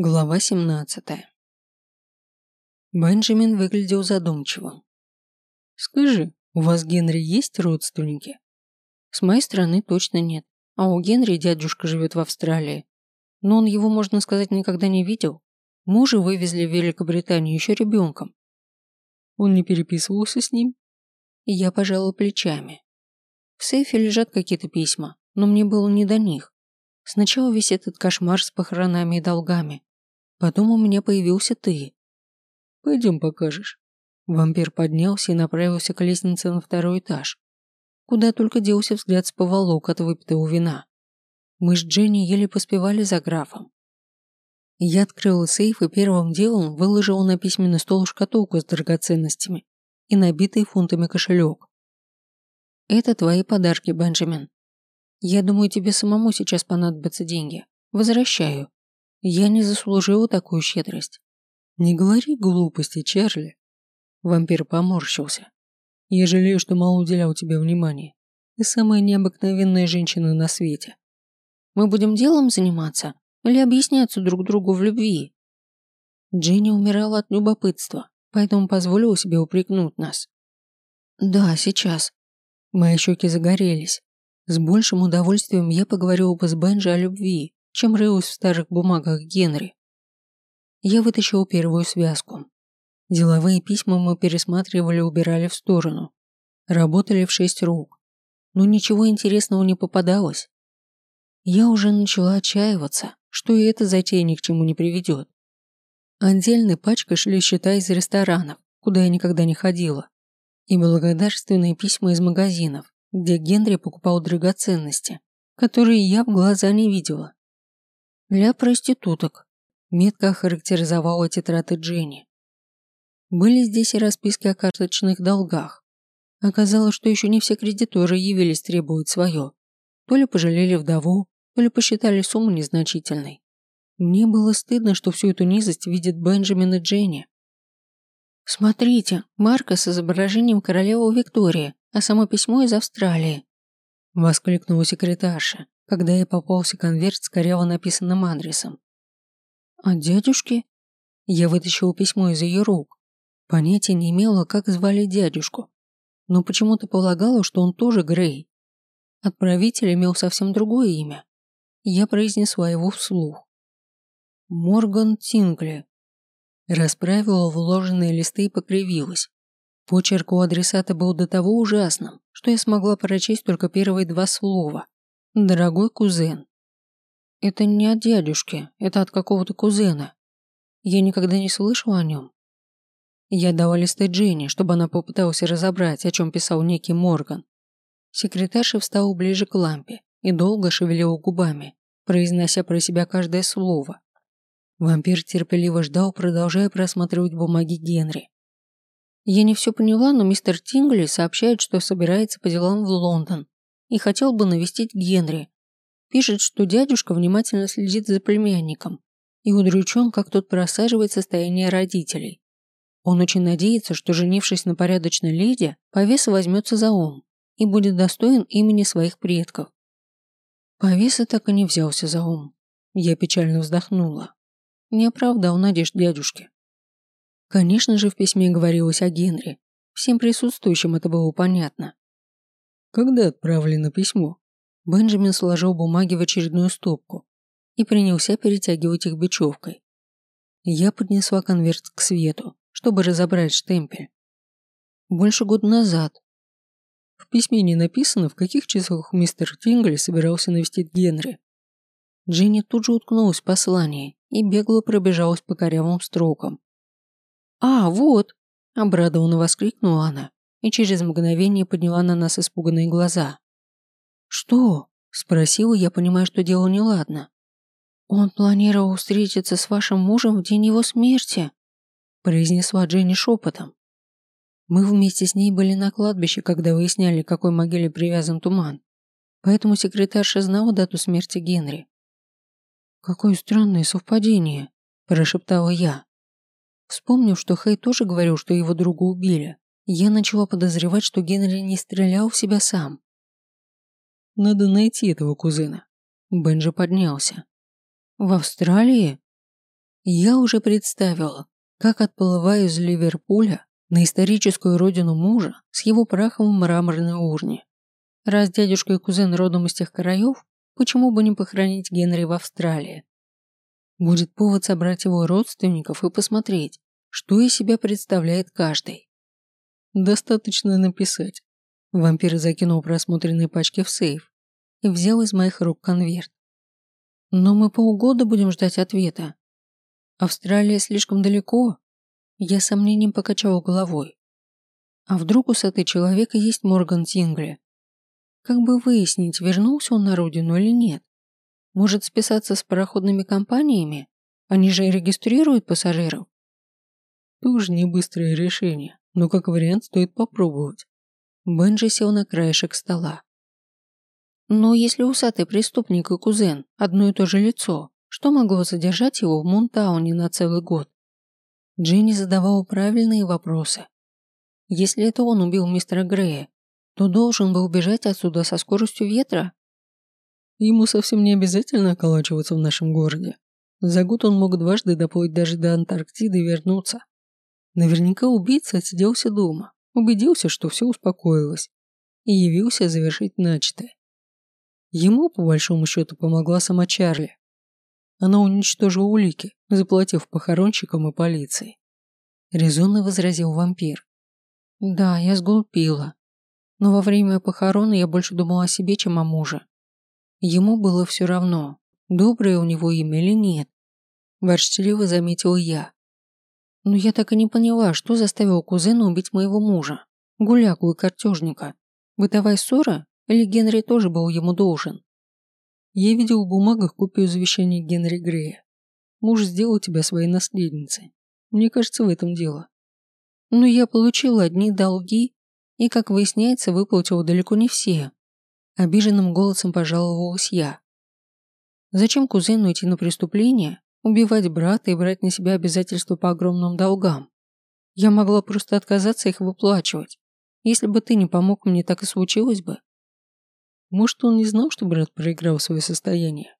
Глава 17 Бенджамин выглядел задумчивым. «Скажи, у вас, Генри, есть родственники?» «С моей стороны точно нет, а у Генри дядюшка живет в Австралии. Но он его, можно сказать, никогда не видел. Мужа вывезли в Великобританию еще ребенком. Он не переписывался с ним?» И я пожала плечами. В сейфе лежат какие-то письма, но мне было не до них. Сначала весь этот кошмар с похоронами и долгами, Потом у меня появился ты. Пойдем покажешь. Вампир поднялся и направился к лестнице на второй этаж, куда только делся взгляд с поволок от выпитого вина. Мы с Дженни еле поспевали за графом. Я открыла сейф и первым делом выложила на письменный стол шкатулку с драгоценностями и набитый фунтами кошелек. Это твои подарки, Бенджамин. Я думаю, тебе самому сейчас понадобятся деньги. Возвращаю. Я не заслужила такую щедрость. Не говори глупости, Чарли. Вампир поморщился. Я жалею, что мало уделял тебе внимания. Ты самая необыкновенная женщина на свете. Мы будем делом заниматься или объясняться друг другу в любви? Дженни умирала от любопытства, поэтому позволила себе упрекнуть нас. Да, сейчас. Мои щеки загорелись. С большим удовольствием я поговорила бы с Бенджи о любви, чем рылась в старых бумагах Генри. Я вытащил первую связку. Деловые письма мы пересматривали убирали в сторону. Работали в шесть рук. Но ничего интересного не попадалось. Я уже начала отчаиваться, что и эта затея ни к чему не приведет. Отдельной пачкой шли счета из ресторанов, куда я никогда не ходила, и благодарственные письма из магазинов, где Генри покупал драгоценности, которые я в глаза не видела. Для проституток. Метко охарактеризовала эти траты Дженни. Были здесь и расписки о карточных долгах. Оказалось, что еще не все кредиторы явились требовать свое. То ли пожалели вдову, то ли посчитали сумму незначительной. Мне было стыдно, что всю эту низость видит Бенджамин и Дженни. «Смотрите, марка с изображением королевы Виктории, а само письмо из Австралии», – воскликнула секретарша, когда ей попался конверт с коряво написанным адресом. «А дядюшки?» Я вытащила письмо из ее рук. Понятия не имела, как звали дядюшку, но почему-то полагала, что он тоже Грей. Отправитель имел совсем другое имя. Я произнесла его вслух. Морган Тингли. Расправила вложенные листы и покривилась. Почерк у адресата был до того ужасным, что я смогла прочесть только первые два слова. Дорогой кузен. Это не от дядюшки, это от какого-то кузена. Я никогда не слышала о нем. Я дала листы Дженни, чтобы она попыталась разобрать, о чем писал некий Морган. Секретарша встала ближе к лампе и долго шевелила губами, произнося про себя каждое слово. Вампир терпеливо ждал, продолжая просматривать бумаги Генри. Я не все поняла, но мистер Тингли сообщает, что собирается по делам в Лондон и хотел бы навестить Генри. Пишет, что дядюшка внимательно следит за племянником и удручен, как тот просаживает состояние родителей. Он очень надеется, что, женившись на порядочной леди, повеса возьмется за ум и будет достоин имени своих предков. Повеса так и не взялся за ум. Я печально вздохнула. Не оправдал надежд дядюшки. Конечно же, в письме говорилось о Генри. Всем присутствующим это было понятно. Когда отправлено письмо? Бенджамин сложил бумаги в очередную стопку и принялся перетягивать их бечевкой. Я поднесла конверт к свету, чтобы разобрать штемпель. Больше года назад. В письме не написано, в каких числах мистер Тингли собирался навестить Генри. Дженни тут же уткнулась в послание и бегло пробежалась по корявым строкам. «А, вот!» – обрадованно воскликнула она и через мгновение подняла на нас испуганные глаза. «Что?» – спросила я, понимая, что дело неладно. «Он планировал встретиться с вашим мужем в день его смерти», – произнесла Дженни шепотом. Мы вместе с ней были на кладбище, когда выясняли, к какой могиле привязан туман. Поэтому секретарша знала дату смерти Генри. «Какое странное совпадение», – прошептала я. Вспомнив, что Хей тоже говорил, что его друга убили, я начала подозревать, что Генри не стрелял в себя сам. Надо найти этого кузена. Бенджи поднялся. В Австралии? Я уже представила, как отплываю из Ливерпуля на историческую родину мужа с его прахом в мраморной урне. Раз дядюшка и кузен родом из тех краев, почему бы не похоронить Генри в Австралии? Будет повод собрать его родственников и посмотреть, что из себя представляет каждый. Достаточно написать. Вампир закинул просмотренные пачки в сейф и взял из моих рук конверт. Но мы полгода будем ждать ответа. Австралия слишком далеко. Я сомнением покачал головой. А вдруг у с этой человека есть Морган Тингли? Как бы выяснить, вернулся он на родину или нет? Может списаться с пароходными компаниями? Они же регистрируют пассажиров. Тоже не быстрое решение, но как вариант стоит попробовать. Бенджи сел на краешек стола. Но если усатый преступник и кузен одно и то же лицо, что могло задержать его в Мунтауне на целый год? Дженни задавала правильные вопросы. Если это он убил мистера Грея, то должен был бежать отсюда со скоростью ветра Ему совсем не обязательно околачиваться в нашем городе. За год он мог дважды доплыть даже до Антарктиды и вернуться. Наверняка убийца отсиделся дома, убедился, что все успокоилось, и явился завершить начатое. Ему, по большому счету, помогла сама Чарли. Она уничтожила улики, заплатив похоронщикам и полиции. Резонно возразил вампир. Да, я сглупила. Но во время похорон я больше думала о себе, чем о муже. Ему было все равно, доброе у него имя или нет. Ворчливо заметил я. Но я так и не поняла, что заставило кузена убить моего мужа, гуляку и картежника. Бытовая ссора или Генри тоже был ему должен? Я видел в бумагах копию завещания Генри Грея. Муж сделал тебя своей наследницей. Мне кажется, в этом дело. Но я получил одни долги и, как выясняется, выплатил далеко не все. Обиженным голосом пожаловалась я. Зачем кузену идти на преступление, убивать брата и брать на себя обязательства по огромным долгам? Я могла просто отказаться их выплачивать. Если бы ты не помог мне, так и случилось бы. Может, он не знал, что брат проиграл свое состояние?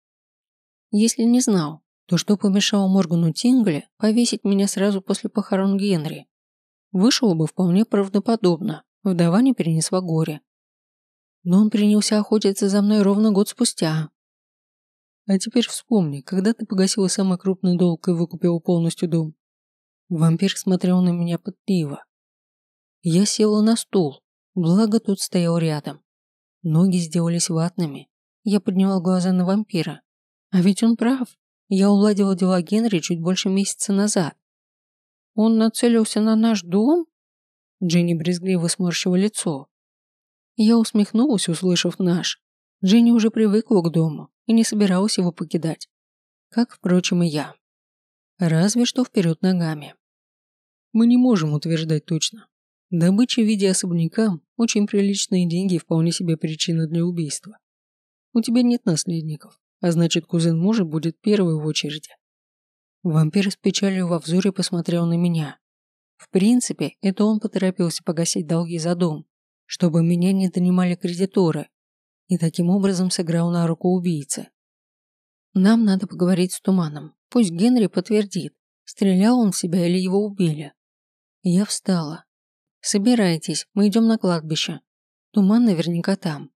Если не знал, то что помешало Моргану Тингли повесить меня сразу после похорон Генри? Вышло бы вполне правдоподобно. Вдова не перенесла горе. Но он принялся охотиться за мной ровно год спустя. А теперь вспомни, когда ты погасила самый крупный долг и выкупила полностью дом. Вампир смотрел на меня пытливо. Я села на стул, благо тут стоял рядом. Ноги сделались ватными. Я подняла глаза на вампира. А ведь он прав. Я уладила дела Генри чуть больше месяца назад. Он нацелился на наш дом? Дженни брезгливо сморщила лицо. Я усмехнулась, услышав наш. Дженни уже привыкла к дому и не собиралась его покидать. Как, впрочем, и я. Разве что вперед ногами. Мы не можем утверждать точно. Добыча в виде особняка – очень приличные деньги и вполне себе причина для убийства. У тебя нет наследников, а значит, кузен мужа будет первый в очереди. Вампир с печалью во взоре посмотрел на меня. В принципе, это он поторопился погасить долги за дом, чтобы меня не донимали кредиторы, и таким образом сыграл на руку убийцы. Нам надо поговорить с Туманом. Пусть Генри подтвердит, стрелял он в себя или его убили. Я встала. Собирайтесь, мы идем на кладбище. Туман наверняка там.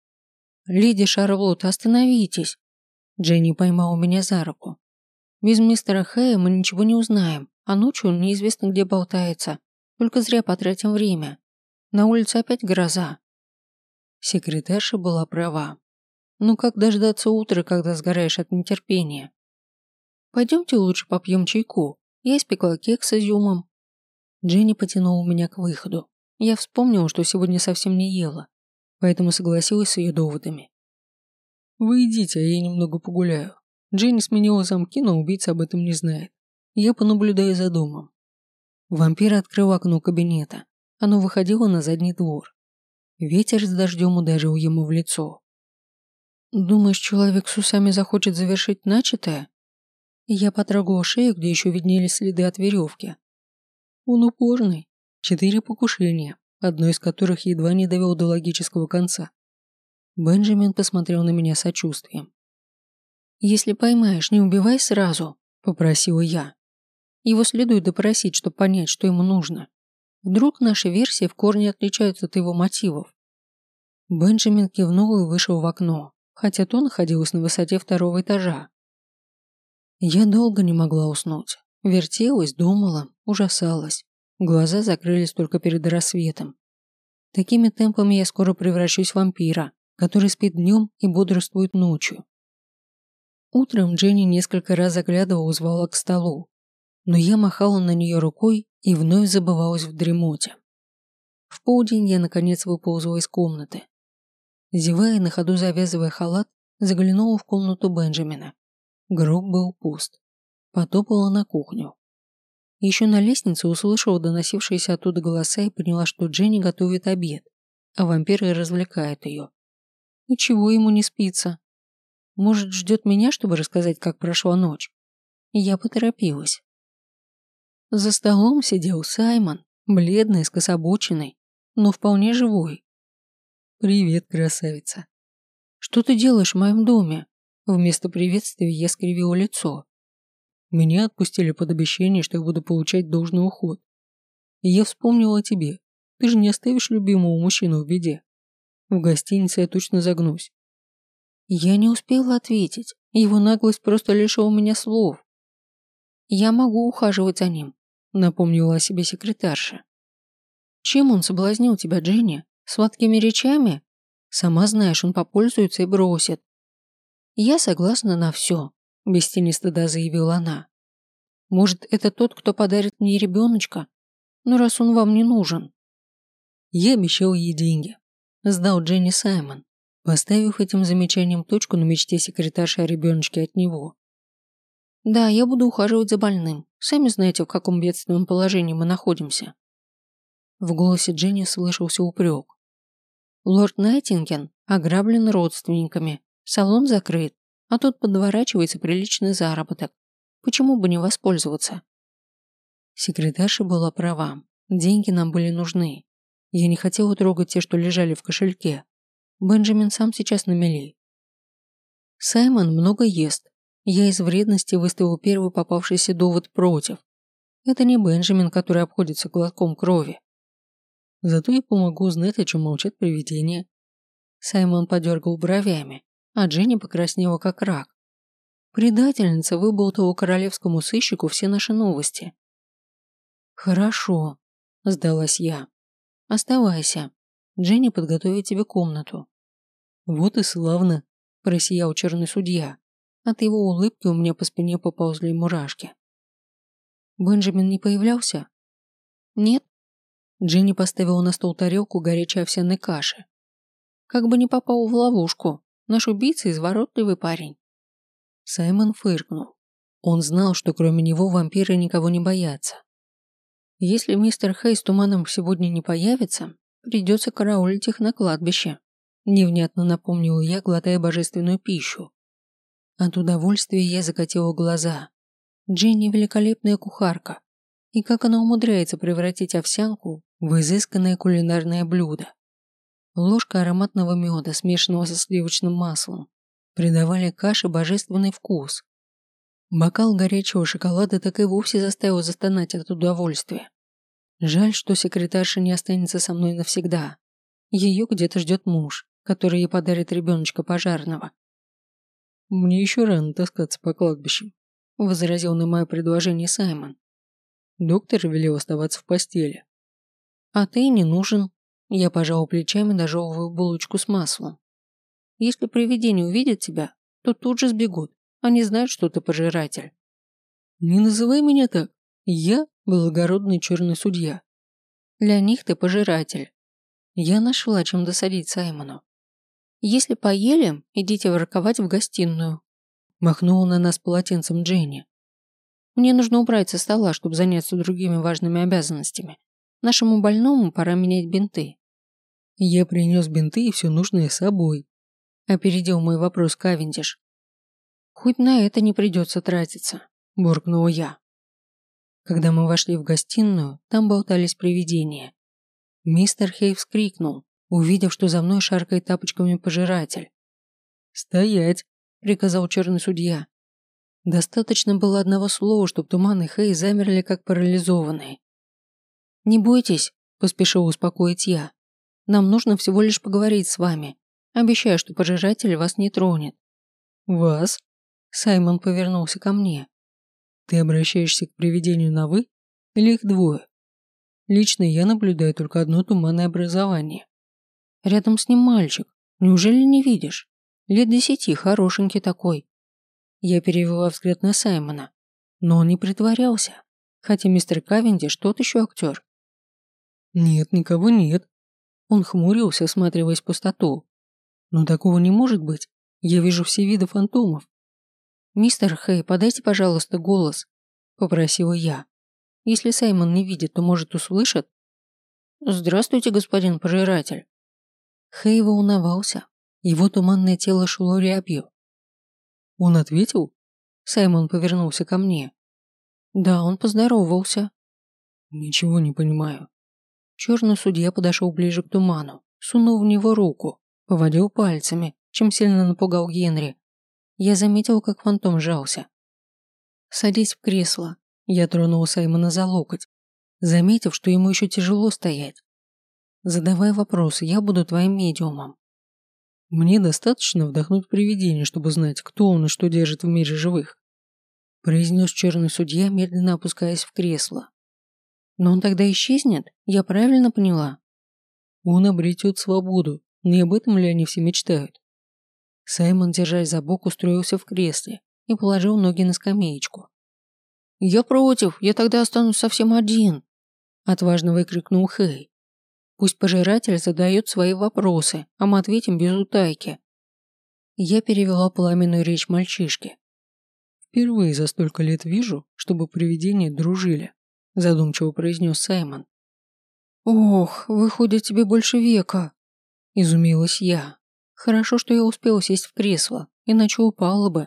Леди Шарлотт, остановитесь. Дженни поймала меня за руку. Без мистера Хэя мы ничего не узнаем, а ночью он неизвестно где болтается. Только зря потратим время. На улице опять гроза. Секретарша была права. Ну как дождаться утра, когда сгораешь от нетерпения? Пойдемте лучше попьем чайку. Я испекла кекс с изюмом. Дженни потянула меня к выходу. Я вспомнила, что сегодня совсем не ела, поэтому согласилась с ее доводами. «Вы идите, а я немного погуляю. Дженни сменила замки, но убийца об этом не знает. Я понаблюдаю за домом». Вампир открыл окно кабинета. Оно выходило на задний двор. Ветер с дождем ударил ему в лицо. «Думаешь, человек с усами захочет завершить начатое?» Я потрогала шею, где еще виднелись следы от веревки. Он упорный. Четыре покушения, одно из которых едва не довел до логического конца. Бенджамин посмотрел на меня сочувствием. «Если поймаешь, не убивай сразу», – попросила я. Его следует допросить, чтобы понять, что ему нужно. Вдруг наши версии в корне отличаются от его мотивов. Бенджамин кивнул и вышел в окно, хотя то находилось на высоте второго этажа. Я долго не могла уснуть. Вертелась, думала, ужасалась. Глаза закрылись только перед рассветом. Такими темпами я скоро превращусь в вампира, который спит днем и бодрствует ночью. Утром Дженни несколько раз заглядывала и звала к столу, но я махала на нее рукой и вновь забывалась в дремоте. В полдень я наконец выползла из комнаты. Зевая на ходу завязывая халат, заглянула в комнату Бенджамина. Гроб был пуст. Потопала на кухню. Еще на лестнице услышала доносившиеся оттуда голоса и поняла, что Дженни готовит обед, а вампиры развлекают ее. И чего ему не спится? Может, ждет меня, чтобы рассказать, как прошла ночь? Я поторопилась. За столом сидел Саймон, бледный, скособоченный, но вполне живой. «Привет, красавица!» «Что ты делаешь в моем доме?» Вместо приветствия я скривила лицо. Меня отпустили под обещание, что я буду получать должный уход. И я вспомнила о тебе. Ты же не оставишь любимого мужчину в беде. В гостинице я точно загнусь. Я не успела ответить. Его наглость просто лишила меня слов. Я могу ухаживать за ним, напомнила о себе секретарша. Чем он соблазнил тебя, Дженни? Сладкими речами? Сама знаешь, он попользуется и бросит. Я согласна на все, без тени стыда заявила она. Может, это тот, кто подарит мне ребеночка? Ну, раз он вам не нужен. Я обещал ей деньги. Сдал Дженни Саймон, поставив этим замечанием точку на мечте секретарши о ребеночке от него. Да, я буду ухаживать за больным. Сами знаете, в каком бедственном положении мы находимся. В голосе Дженни слышался упрек. Лорд Найтинген ограблен родственниками, салон закрыт, а тут подворачивается приличный заработок. Почему бы не воспользоваться? Секретарша была права. Деньги нам были нужны. Я не хотела трогать те, что лежали в кошельке. Бенджамин сам сейчас на мели. Саймон много ест. Я из вредности выставил первый попавшийся довод против. Это не Бенджамин, который обходится глотком крови. Зато я помогу узнать, о чем молчат привидения. Саймон подергал бровями, а Дженни покраснела как рак. Предательница выболтала королевскому сыщику все наши новости. «Хорошо», – сдалась я. «Оставайся. Дженни подготовит тебе комнату». «Вот и славно», – просиял черный судья. От его улыбки у меня по спине поползли мурашки. «Бенджамин не появлялся?» «Нет». Дженни поставила на стол тарелку горячей овсяной каши. Как бы не попал в ловушку. Наш убийца изворотливый парень. Саймон фыркнул. Он знал, что кроме него вампиры никого не боятся. Если мистер Хей с туманом сегодня не появится, придется караулить их на кладбище. Невнятно напомнил я, глотая божественную пищу. От удовольствия я закатила глаза. Дженни великолепная кухарка. И как она умудряется превратить овсянку в изысканное кулинарное блюдо. Ложка ароматного меда, смешанного со сливочным маслом, придавали каше божественный вкус. Бокал горячего шоколада так и вовсе заставил застонать от удовольствия. Жаль, что секретарша не останется со мной навсегда. Ее где-то ждет муж, который ей подарит ребеночка пожарного. «Мне еще рано таскаться по кладбищам», – возразил на мое предложение Саймон. Доктор велел оставаться в постели. «А ты не нужен», – я пожал плечами, дожевываю булочку с маслом. Если привидение увидит тебя, то тут же сбегут. Они знают, что ты пожиратель. Не называй меня так. Я благородный черный судья. Для них ты пожиратель. Я нашла, чем досадить Саймону. Если поели, идите ворковать в гостиную. Махнула на нас полотенцем Дженни. Мне нужно убрать со стола, чтобы заняться другими важными обязанностями. Нашему больному пора менять бинты. Я принес бинты и все нужное с собой. Опередил мой вопрос Кавендиш. Хоть на это не придется тратиться, буркнула я. Когда мы вошли в гостиную, там болтались привидения. Мистер Хей вскрикнул, увидев, что за мной шаркает тапочками пожиратель. «Стоять!» – приказал черный судья. Достаточно было одного слова, чтобы Туман и Хей замерли как парализованные. «Не бойтесь», – поспешил успокоить я. «Нам нужно всего лишь поговорить с вами. Обещаю, что пожиратель вас не тронет». «Вас?» – Саймон повернулся ко мне. «Ты обращаешься к привидению на «вы» или их двое?» Лично я наблюдаю только одно туманное образование. Рядом с ним мальчик. Неужели не видишь? Лет десяти, хорошенький такой. Я перевела взгляд на Саймона, но он не притворялся, хотя мистер Кавендиш тот еще актер. Нет, никого нет. Он хмурился, осматриваясь в пустоту. Но такого не может быть. Я вижу все виды фантомов. «Мистер Хей, подайте, пожалуйста, голос», – попросила я. Если Саймон не видит, то, может, услышит? «Здравствуйте, господин пожиратель». Хей волновался. Его туманное тело шло рябью. «Он ответил?» Саймон повернулся ко мне. «Да, он поздоровался». «Ничего не понимаю». Черный судья подошел ближе к туману, сунул в него руку, поводил пальцами, чем сильно напугал Генри. Я заметил, как фантом сжался. «Садись в кресло», я тронул Саймона за локоть, заметив, что ему еще тяжело стоять. Задавай вопросы, я буду твоим медиумом. Мне достаточно вдохнуть привидение, чтобы знать, кто он и что держит в мире живых. Произнес черный судья, медленно опускаясь в кресло. Но он тогда исчезнет? Я правильно поняла? Он обретет свободу, не об этом ли они все мечтают? Саймон, держась за бок, устроился в кресле и положил ноги на скамеечку. «Я против, я тогда останусь совсем один», – отважно выкрикнул Хей. «Пусть пожиратель задает свои вопросы, а мы ответим без утайки». Я перевела пламенную речь мальчишки. «Впервые за столько лет вижу, чтобы привидения дружили», – задумчиво произнес Саймон. «Ох, выходит тебе больше века», – изумилась я. «Хорошо, что я успела сесть в кресло, иначе упала бы.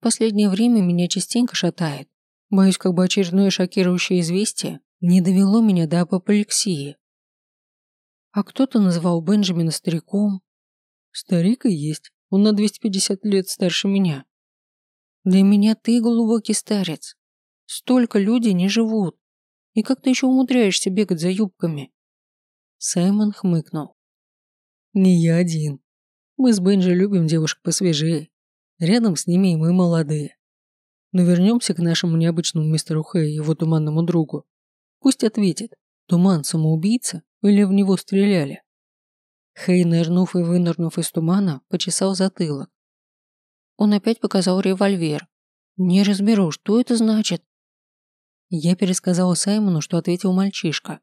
Последнее время меня частенько шатает, Боюсь, как бы очередное шокирующее известие не довело меня до апоплексии. А кто-то называл Бенджамина стариком. Старик и есть, он на 250 лет старше меня. Для меня ты глубокий старец. Столько людей не живут. И как ты еще умудряешься бегать за юбками? Саймон хмыкнул. Не я один. Мы с Бенджи любим девушек посвежее. Рядом с ними и мы молодые. Но вернемся к нашему необычному мистеру Хэй и его туманному другу. Пусть ответит, туман самоубийца или в него стреляли. Хэй, нырнув и вынырнув из тумана, почесал затылок. Он опять показал револьвер. Не разберу, что это значит. Я пересказал Саймону, что ответил мальчишка.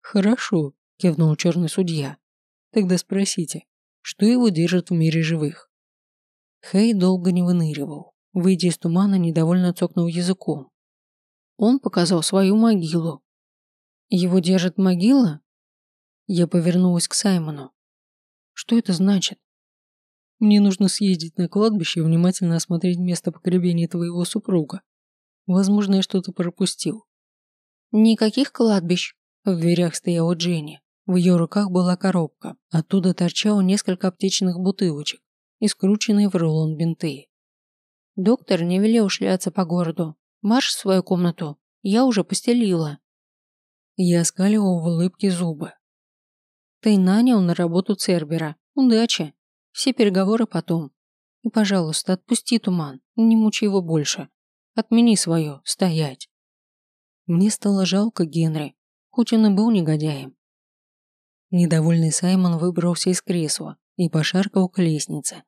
«Хорошо», – кивнул черный судья. «Тогда спросите, что его держит в мире живых?» Хей долго не выныривал. Выйдя из тумана, недовольно цокнул языком. Он показал свою могилу. Его держит могила? Я повернулась к Саймону. Что это значит? Мне нужно съездить на кладбище и внимательно осмотреть место погребения твоего супруга. Возможно, я что-то пропустил. Никаких кладбищ. В дверях стояла Дженни. В ее руках была коробка. Оттуда торчало несколько аптечных бутылочек и скрученные в рулон бинты. Доктор не велел шляться по городу. Марш в свою комнату. Я уже постелила. Я скалила в улыбке зубы. Ты нанял на работу Цербера. Удачи. Все переговоры потом. И, пожалуйста, отпусти туман. Не мучи его больше. Отмени свое. Стоять. Мне стало жалко Генри, хоть он и был негодяем. Недовольный Саймон выбрался из кресла и пошаркал к лестнице.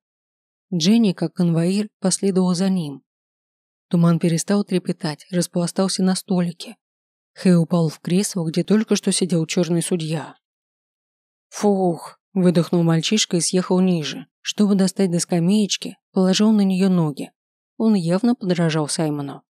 Дженни, как конвоир, последовал за ним. Туман перестал трепетать, распластался на столике. Хэй упал в кресло, где только что сидел черный судья. «Фух!» – выдохнул мальчишка и съехал ниже. Чтобы достать до скамеечки, положил на нее ноги. Он явно подражал Саймону.